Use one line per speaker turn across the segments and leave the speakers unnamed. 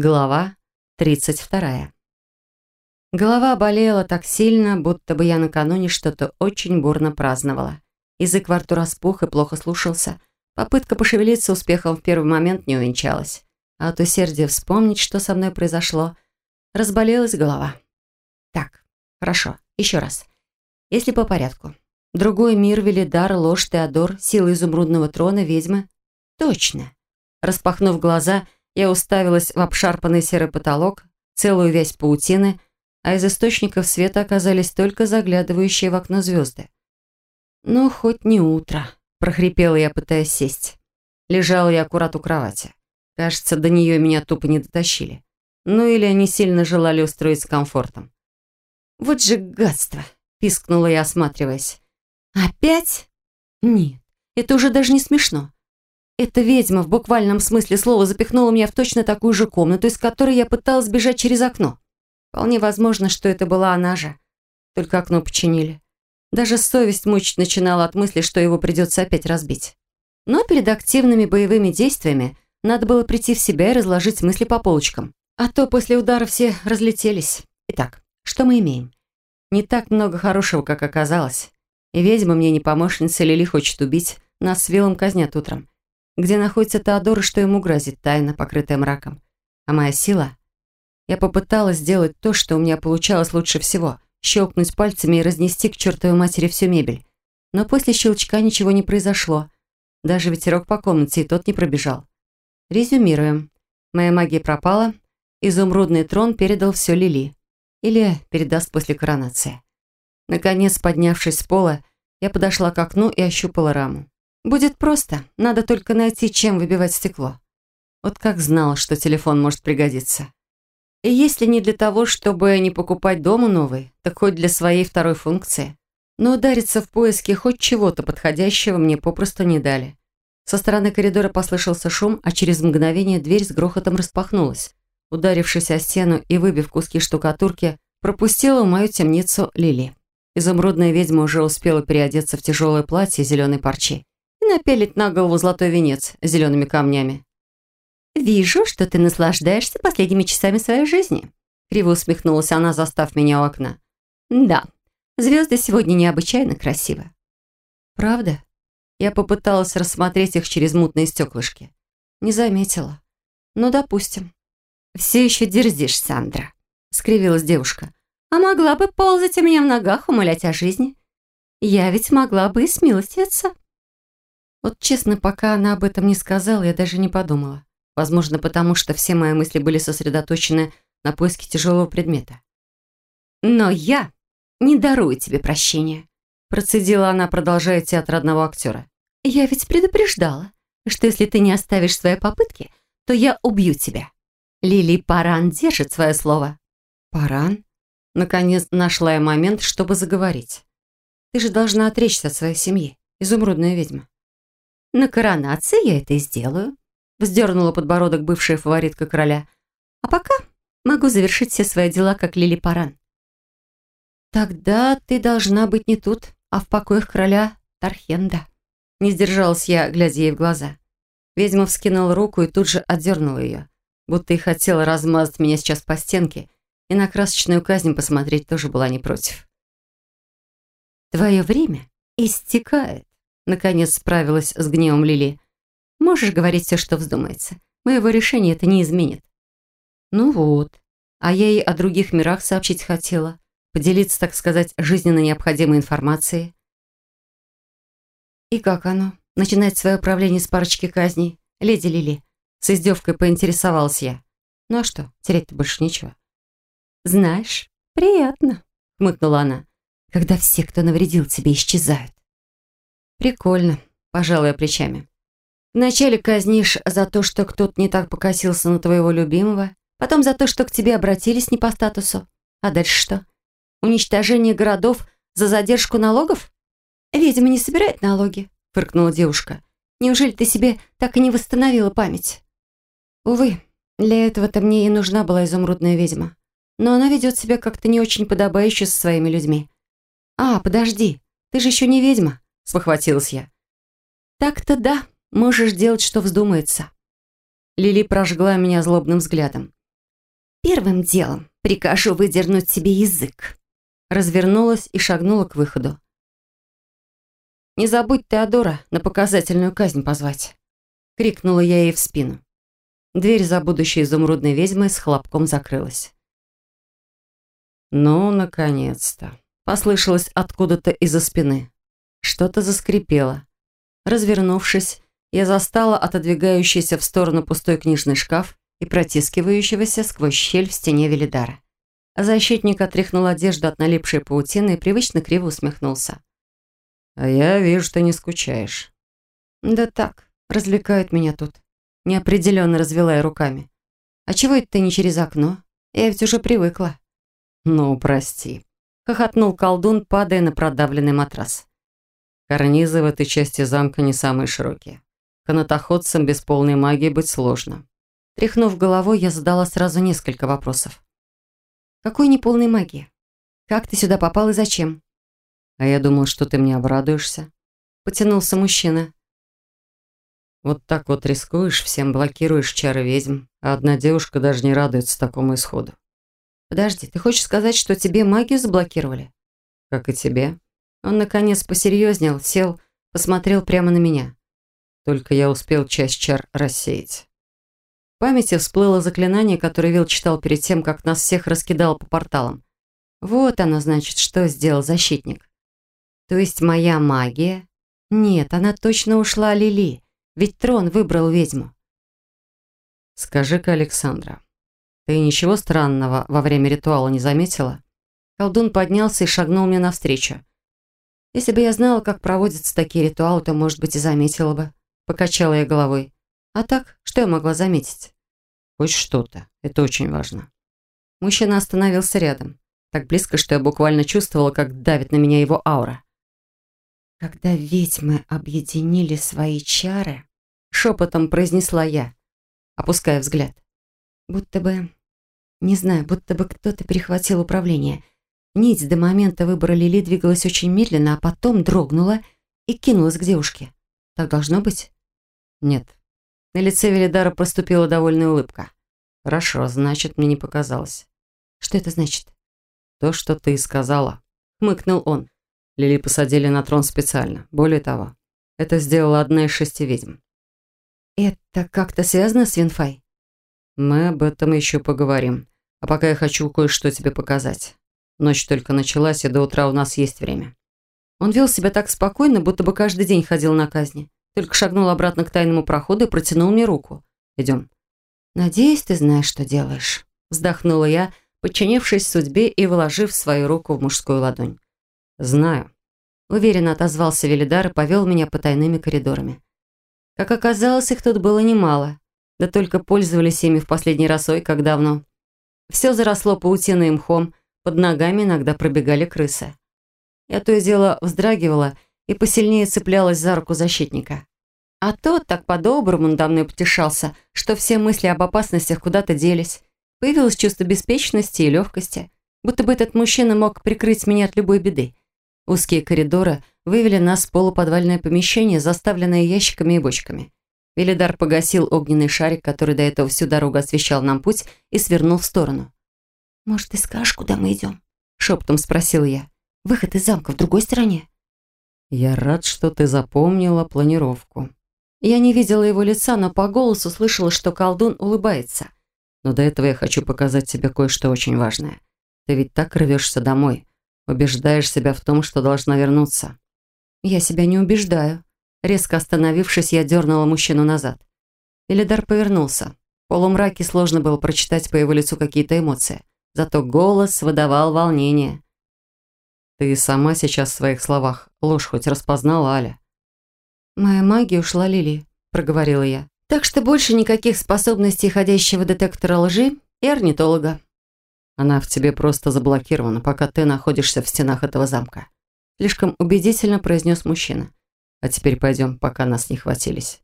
Глава 32. Голова болела так сильно, будто бы я накануне что-то очень бурно праздновала. Язык во рту распух и плохо слушался. Попытка пошевелиться успехом в первый момент не увенчалась. А от усердия вспомнить, что со мной произошло, разболелась голова. Так, хорошо, еще раз. Если по порядку. Другой мир, Велидар, ложь, Теодор, сила изумрудного трона, ведьмы. Точно. Распахнув глаза, я уставилась в обшарпанный серый потолок, целую вязь паутины, а из источников света оказались только заглядывающие в окно звезды. «Ну, хоть не утро», — прохрипела я, пытаясь сесть. Лежала я аккурат у кровати. Кажется, до нее меня тупо не дотащили. Ну или они сильно желали устроиться комфортом. «Вот же гадство!» — пискнула я, осматриваясь. «Опять? Нет, это уже даже не смешно. Эта ведьма в буквальном смысле слова запихнула меня в точно такую же комнату, из которой я пыталась бежать через окно. Вполне возможно, что это была она же. Только окно починили. Даже совесть мучить начинала от мысли, что его придется опять разбить. Но перед активными боевыми действиями надо было прийти в себя и разложить мысли по полочкам. А то после удара все разлетелись. Итак, что мы имеем? Не так много хорошего, как оказалось. И ведьма мне не помощница, Лили хочет убить. Нас с Виллом казнят утром. Где находится Теодор и что ему грозит, тайна, покрытая мраком. А моя сила? Я попыталась сделать то, что у меня получалось лучше всего. Щелкнуть пальцами и разнести к чертовой матери всю мебель. Но после щелчка ничего не произошло. Даже ветерок по комнате и тот не пробежал. Резюмируем. Моя магия пропала. Изумрудный трон передал все Лили. Или передаст после коронации. Наконец, поднявшись с пола, я подошла к окну и ощупала раму. Будет просто. Надо только найти, чем выбивать стекло. Вот как знала, что телефон может пригодиться. И если не для того, чтобы не покупать дому новый, так хоть для своей второй функции. Но удариться в поиске хоть чего-то подходящего мне попросту не дали. Со стороны коридора послышался шум, а через мгновение дверь с грохотом распахнулась. Ударившись о стену и выбив куски штукатурки, пропустила в мою темницу Лили. Изумрудная ведьма уже успела переодеться в тяжелое платье зеленой парчи и напелить на голову золотой венец с зелеными камнями. «Вижу, что ты наслаждаешься последними часами своей жизни», криво усмехнулась она, застав меня у окна. «Да, звезды сегодня необычайно красивы». «Правда?» Я попыталась рассмотреть их через мутные стеклышки. Не заметила. «Ну, допустим». «Все еще дерзишь, Сандра», — скривилась девушка. «А могла бы ползать у меня в ногах, умолять о жизни. Я ведь могла бы и смилостивиться». Вот честно, пока она об этом не сказала, я даже не подумала. Возможно, потому что все мои мысли были сосредоточены на поиске тяжелого предмета. «Но я не дарую тебе прощения», процедила она, продолжая театр одного актера. «Я ведь предупреждала, что если ты не оставишь свои попытки, то я убью тебя. Лили Паран держит свое слово». «Паран?» Наконец нашла я момент, чтобы заговорить. «Ты же должна отречься от своей семьи, изумрудная ведьма». На коронации я это и сделаю», — вздернула подбородок бывшая фаворитка короля. «А пока могу завершить все свои дела, как Лили Паран». «Тогда ты должна быть не тут, а в покоях короля Тархенда». Не сдержалась я, глядя ей в глаза. Ведьма вскинула руку и тут же отдернула ее, будто и хотела размазать меня сейчас по стенке, и на красочную казнь посмотреть тоже была не против. «Твое время истекает», Наконец справилась с гневом Лили. «Можешь говорить все, что вздумается. Моего решения это не изменит». «Ну вот. А я ей о других мирах сообщить хотела. Поделиться, так сказать, жизненно необходимой информацией». «И как оно? Начинать свое управление с парочки казней? Леди Лили?» С издевкой поинтересовалась я. «Ну а что, терять-то больше нечего». «Знаешь, приятно», — хмыкнула она, «когда все, кто навредил тебе, исчезают. «Прикольно», – пожалуй, плечами. «Вначале казнишь за то, что кто-то не так покосился на твоего любимого, потом за то, что к тебе обратились не по статусу. А дальше что? Уничтожение городов за задержку налогов? Видимо, не собирает налоги», – фыркнула девушка. «Неужели ты себе так и не восстановила память?» «Увы, для этого-то мне и нужна была изумрудная ведьма. Но она ведет себя как-то не очень подобающе со своими людьми. А, подожди, ты же еще не ведьма спохватилась я. «Так-то да, можешь делать, что вздумается». Лили прожгла меня злобным взглядом. Первым делом прикажу выдернуть себе язык. Развернулась и шагнула к выходу. «Не забудь, Теодора, на показательную казнь позвать!» Крикнула я ей в спину. Дверь за будущей изумрудной ведьмой с хлопком закрылась. «Ну, наконец-то!» Послышалось откуда-то из-за спины. Что-то заскрипело. Развернувшись, я застала отодвигающийся в сторону пустой книжный шкаф и протискивающегося сквозь щель в стене Велидара. Защитник отряхнул одежду от налипшей паутины и привычно криво усмехнулся. «А я вижу, ты не скучаешь». «Да так, развлекают меня тут». Неопределенно развела я руками. «А чего это ты не через окно? Я ведь уже привыкла». «Ну, прости», — хохотнул колдун, падая на продавленный матрас. Карнизы в этой части замка не самые широкие. Канатоходцам без полной магии быть сложно. Тряхнув головой, я задала сразу несколько вопросов. «Какой неполной магии? Как ты сюда попал и зачем?» «А я думал, что ты мне обрадуешься», — потянулся мужчина. «Вот так вот рискуешь, всем блокируешь чары ведьм, а одна девушка даже не радуется такому исходу». «Подожди, ты хочешь сказать, что тебе магию заблокировали?» «Как и тебе». Он, наконец, посерьезнел, сел, посмотрел прямо на меня. Только я успел часть чар рассеять. В памяти всплыло заклинание, которое Вил читал перед тем, как нас всех раскидал по порталам. Вот оно, значит, что сделал защитник. То есть моя магия? Нет, она точно ушла Лили, ведь трон выбрал ведьму. Скажи-ка, Александра, ты ничего странного во время ритуала не заметила? Колдун поднялся и шагнул мне навстречу. Если бы я знала, как проводятся такие ритуалы, то, может быть, и заметила бы. Покачала я головой. А так, что я могла заметить? Хоть что-то. Это очень важно. Мужчина остановился рядом. Так близко, что я буквально чувствовала, как давит на меня его аура. «Когда ведьмы объединили свои чары», — шепотом произнесла я, опуская взгляд. «Будто бы... Не знаю, будто бы кто-то перехватил управление. Нить до момента выбора Лили двигалась очень медленно, а потом дрогнула и кинулась к девушке. Так должно быть? Нет. На лице Велидара проступила довольная улыбка. Хорошо, значит, мне не показалось. Что это значит? То, что ты сказала. Хмыкнул он. Лили посадили на трон специально. Более того, это сделала одна из шести ведьм. Это как-то связано с Винфай? Мы об этом еще поговорим. А пока я хочу кое-что тебе показать. Ночь только началась, и до утра у нас есть время». Он вел себя так спокойно, будто бы каждый день ходил на казни. Только шагнул обратно к тайному проходу и протянул мне руку. «Идем». «Надеюсь, ты знаешь, что делаешь», – вздохнула я, подчинившись судьбе и вложив свою руку в мужскую ладонь. «Знаю», – уверенно отозвался Велидар и повел меня по тайными коридорами. Как оказалось, их тут было немало. Да только пользовались ими в последний раз ой, как давно. Все заросло паутиной и мхом, под ногами иногда пробегали крысы. Я то и дело вздрагивала и посильнее цеплялась за руку защитника. А тот так по-доброму надо мной потешался, что все мысли об опасностях куда-то делись. Появилось чувство беспечности и легкости, будто бы этот мужчина мог прикрыть меня от любой беды. Узкие коридоры вывели нас в полуподвальное помещение, заставленное ящиками и бочками. Велидар погасил огненный шарик, который до этого всю дорогу освещал нам путь, и свернул в сторону. «Может, ты скажешь, куда мы идем?» Шепотом спросил я. «Выход из замка в другой стороне?» «Я рад, что ты запомнила планировку». Я не видела его лица, но по голосу слышала, что колдун улыбается. «Но до этого я хочу показать тебе кое-что очень важное. Ты ведь так рвешься домой, убеждаешь себя в том, что должна вернуться». «Я себя не убеждаю». Резко остановившись, я дернула мужчину назад. Элидар повернулся. В полумраке сложно было прочитать по его лицу какие-то эмоции зато голос выдавал волнение. «Ты сама сейчас в своих словах ложь хоть распознала, Аля?» «Моя магия ушла Лили», — проговорила я. «Так что больше никаких способностей ходящего детектора лжи и орнитолога». «Она в тебе просто заблокирована, пока ты находишься в стенах этого замка», — слишком убедительно произнес мужчина. «А теперь пойдем, пока нас не хватились».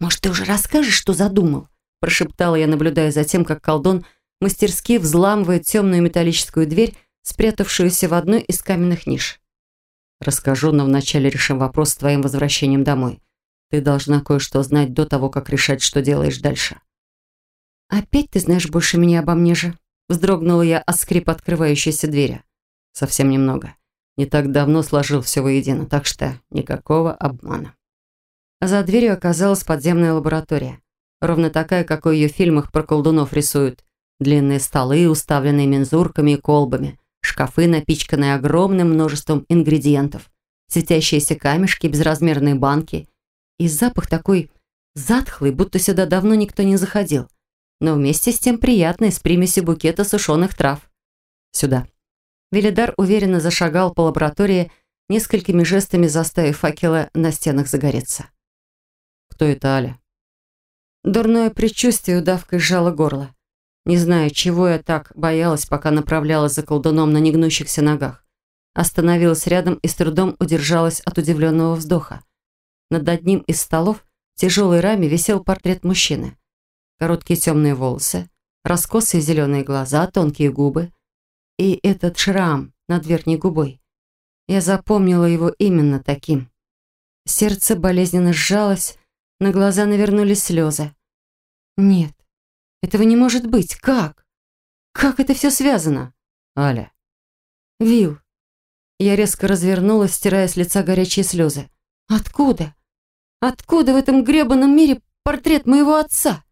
«Может, ты уже расскажешь, что задумал?» – прошептала я, наблюдая за тем, как колдун – мастерски взламывает темную металлическую дверь, спрятавшуюся в одной из каменных ниш. «Расскажу, но вначале решим вопрос с твоим возвращением домой. Ты должна кое-что знать до того, как решать, что делаешь дальше». «Опять ты знаешь больше меня обо мне же?» Вздрогнула я от скрип открывающейся двери. Совсем немного. Не так давно сложил все воедино, так что никакого обмана. За дверью оказалась подземная лаборатория. Ровно такая, какой ее в фильмах про колдунов рисуют. Длинные столы, уставленные мензурками и колбами. Шкафы, напичканные огромным множеством ингредиентов. Светящиеся камешки, безразмерные банки. И запах такой затхлый, будто сюда давно никто не заходил но вместе с тем приятный, с примесью букета сушеных трав. «Сюда». Велидар уверенно зашагал по лаборатории, несколькими жестами заставив факела на стенах загореться. «Кто это Аля?» Дурное предчувствие удавкой сжало горло. Не знаю, чего я так боялась, пока направлялась за колдуном на негнущихся ногах. Остановилась рядом и с трудом удержалась от удивленного вздоха. Над одним из столов в тяжелой раме висел портрет мужчины. Короткие темные волосы, раскосые зеленые глаза, тонкие губы. И этот шрам над верхней губой. Я запомнила его именно таким. Сердце болезненно сжалось, на глаза навернулись слезы. Нет, этого не может быть. Как? Как это все связано? Аля. Вил. Я резко развернулась, стирая с лица горячие слезы. Откуда? Откуда в этом гребаном мире портрет моего отца?